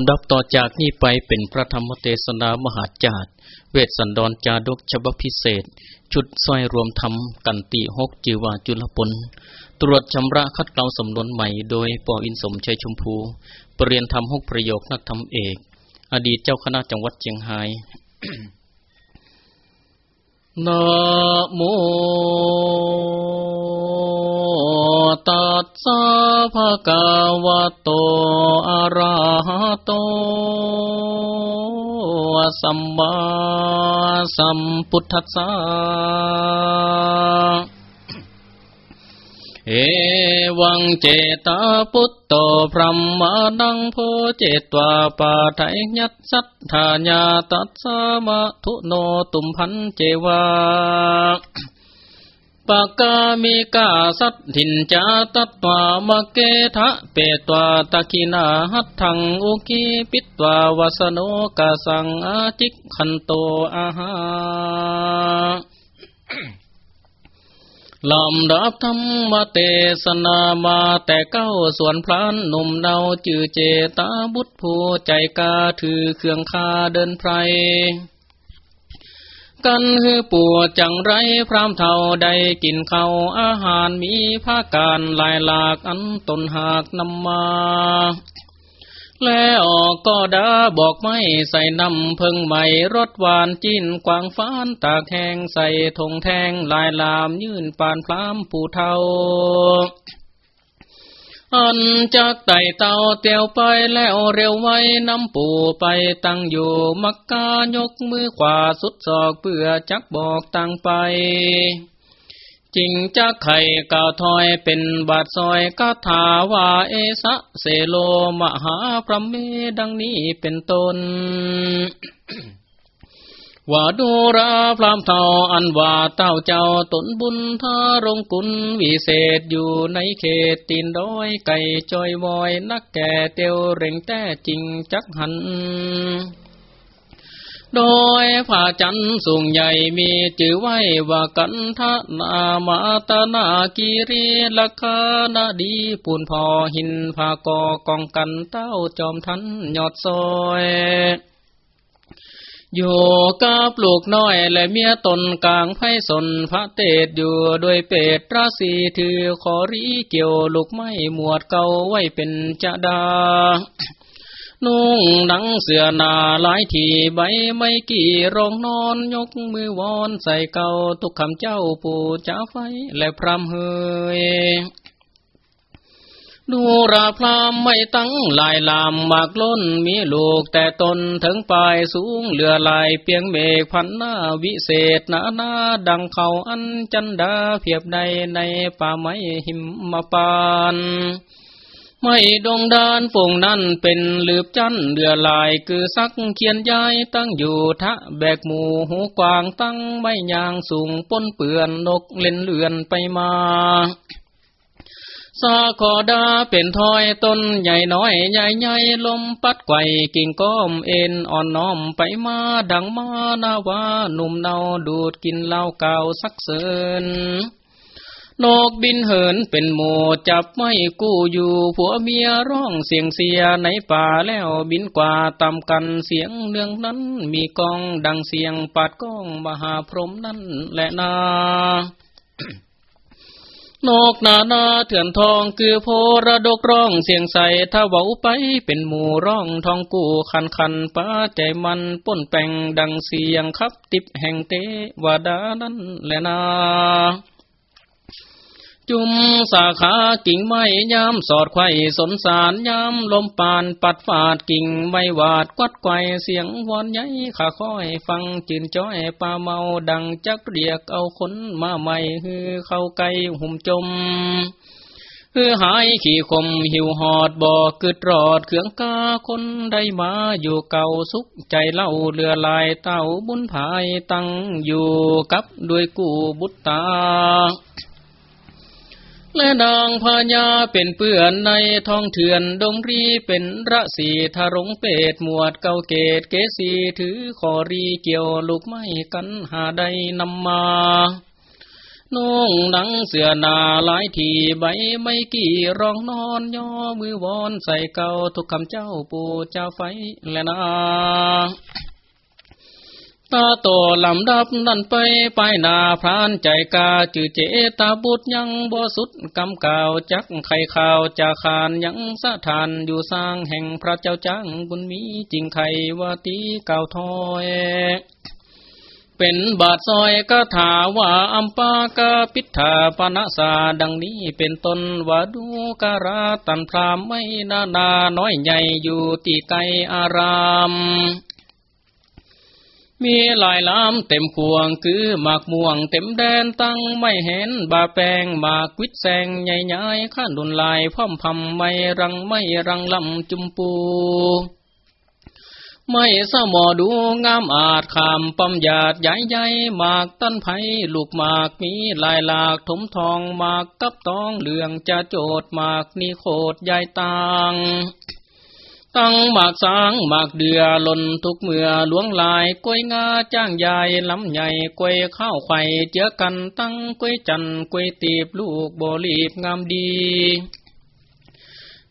ำดับต่อจากนี้ไปเป็นพระธรรมเทศนามหาจาร์เวสสันดรจาดกฉบับพิเศษ ชุดสร้อยรวมธรรมกันติหกจิวาจุลปนตรวจชำระคัดเกลาสำนวนใหม่โดยปออินสมชัยชมพู ปรริยนธรรมหกประโยคนักธรรมเอก อดีตเจ้าคณะจังหวัดเชียงไฮ้นะโม ตัสสะภะคะวะโต อะระหะโต สัมมาสัมพุทธัสสะเอวังเจตาพุตโตพรหมนังโพเจตวาปาไทยัตสัทธาญาตัสสะมะทุโนตุมพันเจวา ปากามิกาสัตถินจาตัตวามเกทะเปตวาตะคินาหัตถังอุกีปิตวาวสโนกาสังอาจิกขันโตอาหาลำดับธรรมเทศนามาแต่เก้าส่วนพลันหนุ่มเนาจือเจตาบุตรผู้ใจกาถือเครื่องคาเดินไพร กันฮือปัวจังไรพรามเท่าใดกินเขาอาหารมีภาการลายหลากอันตนหากนำมา แล้วก็ดาบอกไม่ใส่น้ำเพิงใหม่รสหวานจินกวางฟ้านตากแห้งใส่ทงแทงลายลามยื่นปานพรามผู้เทา อันจากไต่เต่าเตียวไปแล้วเร็วไว้น้ำปูไปตั้งอยู่มักกายกมือขวาสุดศอกเพื่อจักบอกตั้งไปจริงจะไข่กาวถอยเป็นบาดซอยกาถาว่าเอสะเสโลมหาพระเมดังนี้เป็นต้น ว่าดูราพรามเท่าอันว่าเต้าเจ้าตนบุญทารงกุลวิเศษอยู่ในเขตตีนดอยไก่จอยวอยนักแก่เตียวเร่งแต่จริงจักหัน โดยผาจันสูงใหญ่มีจื่อไว้ว่ากันทนามาตนากิรีลคานาดีปูนพอหินผากอกองกันเต้าจอมทันยอดซอย อยู่กับลูกน้อยและเมียตนกลางไพสนพระเตดอยู่ด้วยเป็ดราศีถือขอรีเกี่ยวลูกไม้หมวดเก่าไว้เป็นจะดา นุ่งหนังเสือนาหลายทีใบไม่กี่รองนอนยกมือวอนใส่เก่าทุกคำเจ้าปู่จ้าไฟและพรำเฮย ดูราพรามไม่ตั้งลายลามมากล้นมีลูกแต่ตนถึงปลายสูงเหลือลายเพียงเมฆพันหน้าวิเศษนาหน้าดังเขาอันจันดาเพียบใดในป่าไม้หิมมาปานไม่ดงดานฝงนั้นเป็นลืบจันเดือลายคือซักเขียนย้ายตั้งอยู่ทะแบกหมูหูกวางตั้งไม่ยางสูงป้นเปื่อนนกเล่นเลือนไปมา สาขอดาเป็นทอยต้นใหญ่น้อยใหญ่ใหญ่ลมปัดไกวกิ่งก้อมเอ็นอ่อนน้อมไปมาดังมานาวาหนุ่มเนาดูดกินเหล้าเก่าสักเสินนกบินเหินเป็นหมูจับไม่กู้อยู่ผัวเมียร้องเสียงเสียในป่าแล้วบินกว่าตำกันเสียงเรื่องนั้นมีกองดังเสียงปาดก้องมหาพรหมนั้นแหละนา นกนานาเถื่อนทองคือโพระดกร้องเสียงใสถ้าเว้าไปเป็นหมู่ร้องทองกูคันคันป้าใจมันป้นแปงดังเสียงครับติบแห่งเตวดานั้นแหละนา จุมสาขากิ่งไม้ยามสอดไข่สนสารยามลมปานปัดฝาดกิ่งใบวาดกวัดไกวเสียงวอนใหญ่ขาค่อยฟังจืนจ้อยปลาเมาดังจักเรียกเอาคนมาใหม่ฮือเข้าไกลหุ่มจมคือหายขี่คมหิวหอดบ่อกึดรอดเขืองกาคนได้มาอยู่เก่าสุขใจเล่าเรือลายเต้าบุญภายตั้งอยู่กับด้วยกูบุตตา และนางพญาเป็นเปื่อนในท้องเถื่อนดงรีเป็นระสีทารงเป็ดหมวดเกาเกตเกสีถือขอรีเกี่ยวลูกไม้กันหาใดนำมานุ่งหนังเสือนาหลายทีใบไม่กี่รองนอนย่อมือวอนใส่เก่าทุกคำเจ้าปูเจ้าไฟและนา ตาโตลำดับนั่นไปไปนาพรานใจกาจือเจตาบุตรยังบ่สุดกำก่าวจักไข่ข่าวจะขานยังสะทานอยู่สร้างแห่งพระเจ้าจังบุญมีจริงไขวาตีเก่าทอยเป็นบาทซอยก็ถาว่าอัมปากาปิธาปนาสาดังนี้เป็นตนว่าดูการาตันพรามไม่นานาน้อยใหญ่อยู่ตีไกอาราม มีลายล้ำเต็มขวงคือหมากม่วงเต็มแดนตั้งไม่เห็นบาแปงหมากวิดแสงใหญ่ใหญ่ข้าดุนลายพ่อมพำไม่รังไม่รังลำจุมปู ไม่สมอดูงามอาจขามปั๊มหยาดใหญ่ใหญ่หมากต้นไผ่ลูกหมากมีลายหลากถมทองหมากกับตองเหลืองจะโจดหมากนี่โคดใหญ่ต่าง ตั้งหมากสางหมากเดือหล่นทุกเมื่อหลวงลายกล้วยงาจ้างใหญ่ลำใหญ่กล้วยข้าวไข่เจือกันตั้งกล้วยจันกล้วยตีบลูกโบลีบงามดี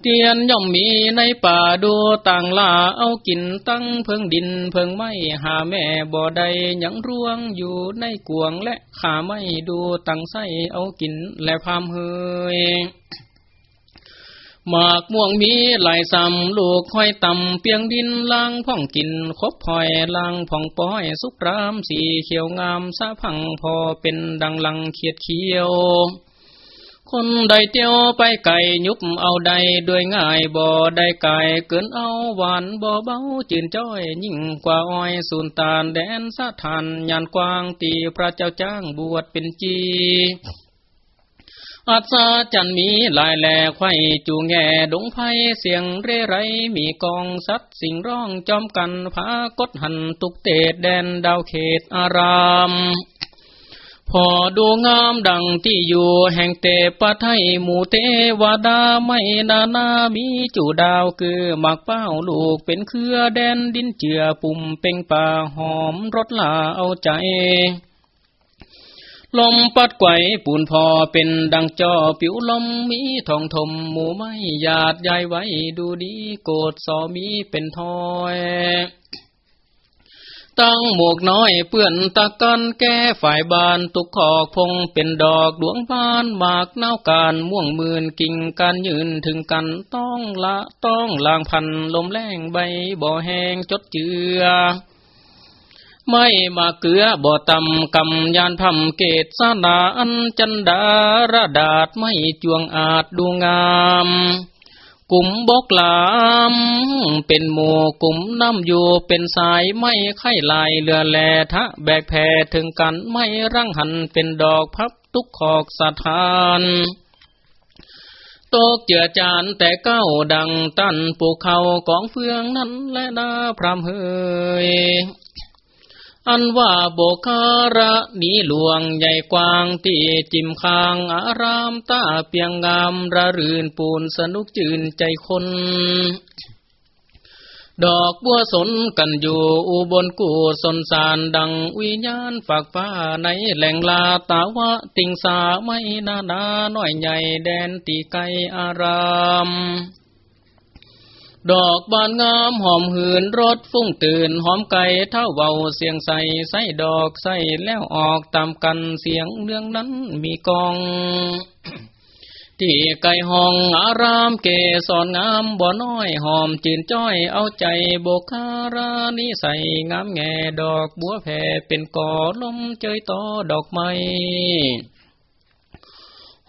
เตียนย่อมมีในป่าดูต่างลาเอากินตั้งเพิงดินเพิงไม่หาแม่บ่อใดยังร่วงอยู่ในกวงและขาไม่ดูตั้งไส้เอากินและพามเฮย หมากม่วงมีหลายซ้ำลูกค่อยต่ำเปียงดินล่างพ่องกินคบพอยล่างพ่องป้อยสุกรามสีเขียวงามสะพังพอเป็นดังลังเขียดเขียว คนใดเตียวไปไก่ยุบเอาใดด้วยง่ายบ่ได้ไก่เกินเอาหวานบ่เบาจืนจ้อย ยิ่งกว่าอ้อยสูนตาลแดนสะทานยานกว้างตีพระเจ้าจ้างบวชเป็นจี อัศจันมีลายแหล่ไข่จูงแง่ดงไพเสียงเรไรมีกองสัตว์สิ่งร้องจอมกันพากดหันตุกเตดแดนดาวเขตอาราม พอดูงามดังที่อยู่แห่งเตปะไทยหมู่เทวดาไม่นานามีจูดาวคือหมักเป้าลูกเป็นเครือแดนดินเจือปุ่มเป่งป่าหอมรสลาเอาใจ ลมปัดไกวปูนพอเป็นดังจอผิวลมมีทองทมหมูไม่หยาดใหญ่ไว้ดูดีโกดสอมีเป็นทอยตั้งหมวกน้อยเปื่อนตะกันแก้ฝ่ายบานตุกขอกพงเป็นดอกดวงบานหมากเน่าการม่วงมื่นกิ่งการยืนถึงกันต้องละต้องลางพันลมแรงใบบ่อแห้งจดเจือ ไม่มาเกือบ่ตำกำยานพำเกตสนาอันจันดาระดาษไม่จวงอาจดูงามกลุ่มบกลาม เป็นหมู่กลุ่มน้ำอยู่เป็นสายไม่ไข่ลายเรือแลทะแบกแผ่ถึงกันไม่ร่างหันเป็นดอกพับตุกขอกสถานตกเจือจานแต่เก้าดังตันปูเขากองเฟืองนั้นและนาพรำเฮย อันว่าโบคาระนี้หลวงใหญ่กว้างตีจิมคางอารามตาเปียงงามระรื่นปูนสนุกจืนใจคน ดอกบัวสนกันอยู่อุบลกูสนสารดังวิญญาณฝากฟ้าในแหล่งลาตาวะติงสาไม่นานาน้อยใหญ่แดนตีไกอาราม ดอกบานงามหอมหืนรถฟุ้งตื่นหอมไก่เท่าเบาเสียงใสใสดอกใสแล้วออกตามกันเสียงเรื่องนั้นมีกอง ที่ไก่ห้องอารามเกสรงามบ่อน้อยหอมจืนจ้อยเอาใจโบคารานิใสงามแง่ดอกบัวแผ่เป็นกอลมเจยต่อดอกไม้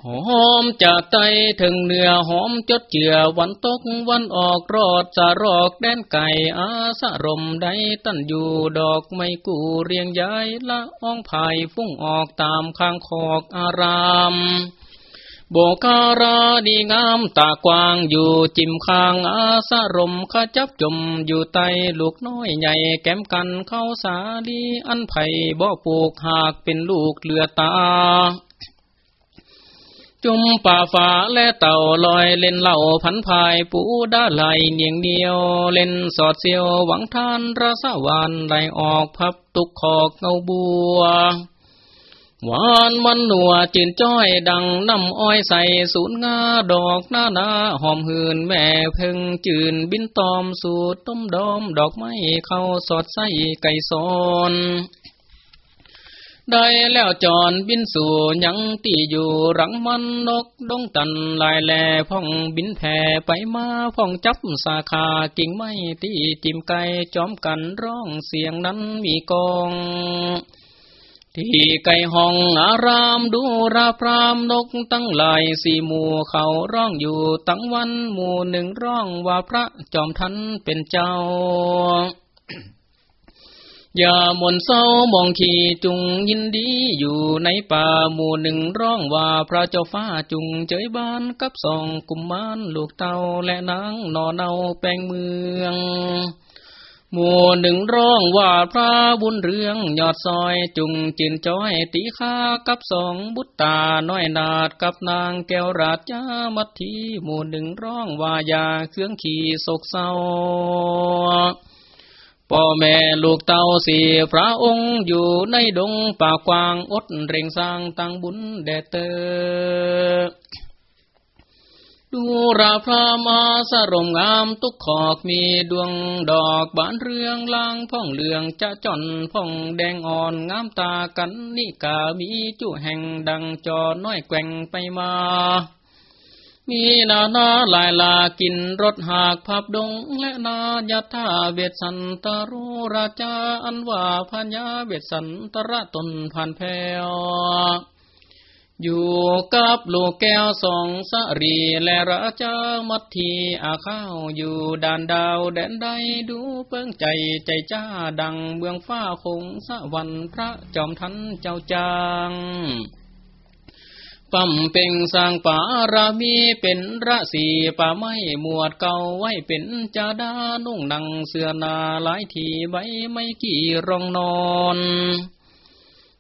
หอมจากไตถึงเนื้อหอมจดเจือวันตกวันออกรอดสารอกแดนไก่อาสะรมได้ตั้นอยู่ดอกไม่กูเรียงย้ายละอ้องภายฟุ้งออกตามข้างขอกอารามโบการาดีงามตากว้างอยู่จิมคางอาสะรมขจับจมอยู่ไตลูกน้อยใหญ่แก้มกันเข้าสาลีอันไผ่บ่ปลูกหากเป็นลูกเลือตา จุมป่าฟ้าและเต่าลอยเล่นเหล่าพันภายปูด้าไหลเนียงเดียว เล่นสอดเสียวหวังทานรสวานไหลออกพับตุกขอกเงาบัวหวานมันหนัวจินจ้อยดังน้ำอ้อยใส่สูนงาดอกหน้านาหอมหืนแม่เพึงจืนบินตอมสูตรต้มดอมดอกไม้เข้าสอดใส่ไก่ซอน ได้แล้วจอนบินสู่ยังตีอยู่รังมันนกดงตันลายแลพ่องบินแผ่ไปมาพ่องจับสาขากิ่งไม้ตีจิมไก่จอมกันร้องเสียงนั้นมีกองที่ไก่ห้องอารามดูราพรามนกตั้งลายสี่หมู่เขาร้องอยู่ตั้งวันหมู่หนึ่งร้องว่าพระจอมทันเป็นเจ้า อย่ามนเศร้ามองขีจุงยินดีอยู่ในป่าหมู่หนึ่งร้องว่าพระเจ้าฟ้าจุงเจยบ้านกับสองกุมมานลูกเต่าและนางนอเนาแปลงเมืองหมู่หนึ่งร้องว่าพระบุญเรืองยอดซอยจุงจินจ้อยตีข้ากับสองบุตตาน้อยนาดกับนางแก้วราชยามัททีหมู่หนึ่งร้องว่าอย่าเครื่องขี่โศกเศร้า พ่อแม่ลูกเต่าสี่พระองค์อยู่ในดงป่ากวางอดเร่งสร้างตั้งบุญแด่เตอดูราพระมาสรมงามตุกขอกมีดวงดอกบานเรืองลางพ่องเหลืองจะจอนพ่องแดงอ่อนงามตากันนิกามีจุแห่งดังจอน้อยแกว่งไปมา มีนานาลายลากินรถหากพับดงและนายาธาเวสันตรูราชาอันว่าพัญญาเวสันตระตนผ่านแพ้วอยู่กับลูกแก้วสองสรีและราชามัททีอาข้าวอยู่ด่านดาวแดนใดดูเปิ้งใจใจจ้าดังเมืองฟ้าคงสวรรค์พระจอมทันเจ้าจาง ปั๊มเป่งสร้างป่ารามีเป็นระสีป่าไม้หมวดเก่าไว้เป็นจาดานุ่งนังเสื้อนาหลายทีใบไม่กี่รองนอน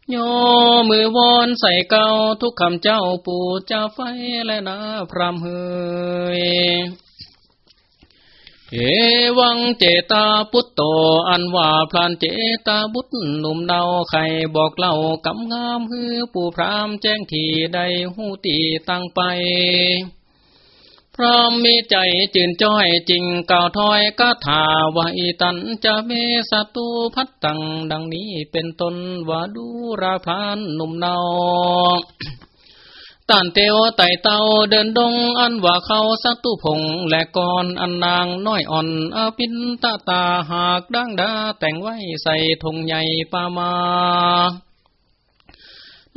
โยมือวอนใส่เก่าทุกคำเจ้าปู่จะไฟและนาพรำเฮย เอวังเจตาพุตโตอันว่าพลานเจตาบุตรหนุ่มเดาไข่บอกเล่ากำงามฮือปูพรามแจ้งทีใดหูตีตั้งไป พร้อมมีใจจื่นจ้อยจริงเก่าถอยก็ถาว่าอีตันจะเมสตูพัดตังดังนี้เป็นตนว่าดูราพานหนุ่มเนา ตานเตียวไต่เตาเดินดงอันว่าเขาสัตุพงและกอนอันนางน้อยอ่อนอาปินตาตาหากดังดาแต่งไว้ใส่ธงใหญ่ปามา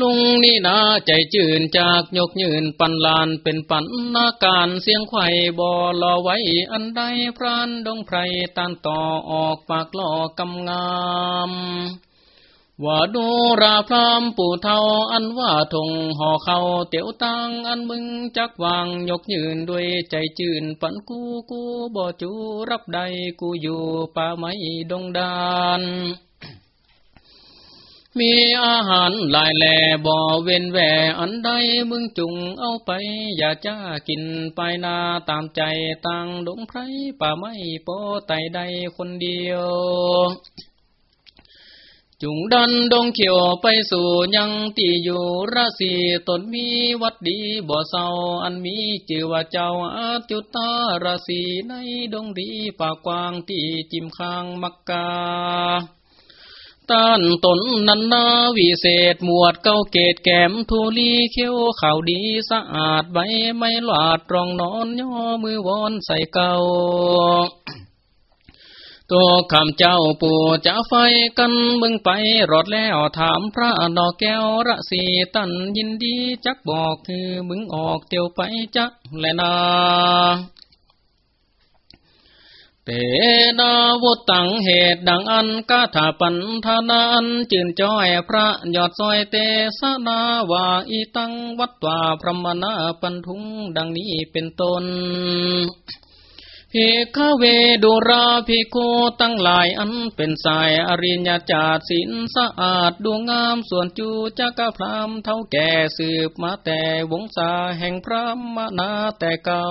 ลุงนี่นาใจจื่นจากยกยืนปันลานเป็นปันนาการเสียงไข่บ่อลอไว้อันใดพรานดงไพรตานต่อออกปากล่อกำงาม ว่าดูราพรามปู่เทาอันว่าทงห่อเขาเตียวตังอันมึงจักวางยกยืนด้วยใจจืนปันกูกูบ่จูรับใดกูอยู่ป่าไม้ดงดานมีอาหารหลายแหล่บ่อเว้นแหวอันใดมึงจุงเอาไป อย่าจ้ากินไปนาตามใจตังดงไพรป่าไม้โปไตใดคนเดียว จุงดันดงเขียวไปสู่ยังตีอยู่ราศีตนมีวัดดีบ่อเศร้าอันมีจือว่าเจ้าอาจุตาราศีในดงดีปากกวางที่จิมคางมักกาต้านตนนันนาวิเศษหมวดเก้าเกตแกมทูลีเขียวข่าวดีสะอาดใบไม่หลาดรองนอนย่อมือวอนใส่เก่า ตัวคำเจ้าปู่จะไฟกันมึงไปรอดแล้วถามพระนอแก้วระสีตันยินดีจักบอกคือมึงออกเตียวไปจักแลนาเตนาวุตังเหตุดังอันกาถาปันธานันจื่นจ้อยพระยอดซอยเตสนาวาอีตังวัดวาพรมนาปันทุงดังนี้เป็นต้น ภิกขเวดุราภิกขุตั้งหลายอันเป็นสายอริยจาตสินสะอาดดวงงามส่วนจูจักพรามเท่าแก่สืบมาแต่วงศาแห่งพระมนาแต่เก่า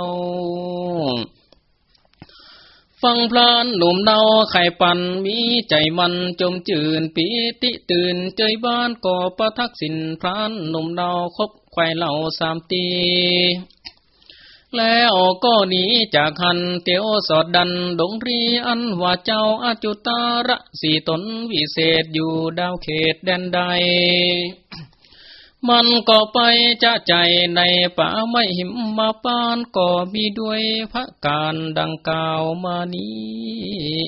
ฟังพลานหนุ่มเนาไข่ปันมีใจมันจมจืนปีติตื่นเจยบ้านก่อประทักสินพรานหนุ่มเนาคบไข่เหล่าสามตี แล้วก็หนีจากหันเตียวสอดดันดงรีอันว่าเจ้าอาจุตาระสีตนวิเศษอยู่ดาวเขตแดนใด มันก็ไปจะใจในป่าไม่หิมมาปานก็มีด้วยพระการดังกล่าวมานี้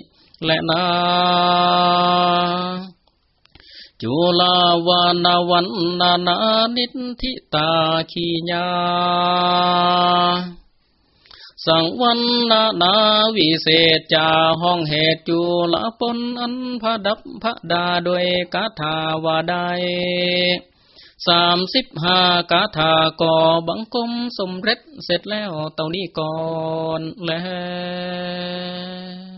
และนา จุลาวานาวันนานานิทิตาขีญาสังวันนานาวิเศษจาห้องเหตุจุลปนอันพระดับพระดาโดยกาถาวาได้สามสิบห้ากาถาก่อบังคมสมเร็จเสร็จแล้วเต่านี้ก่อนแล้ว